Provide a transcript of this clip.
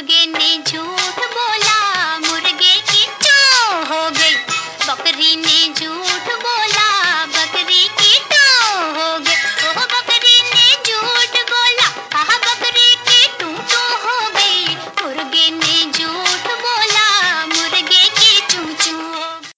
again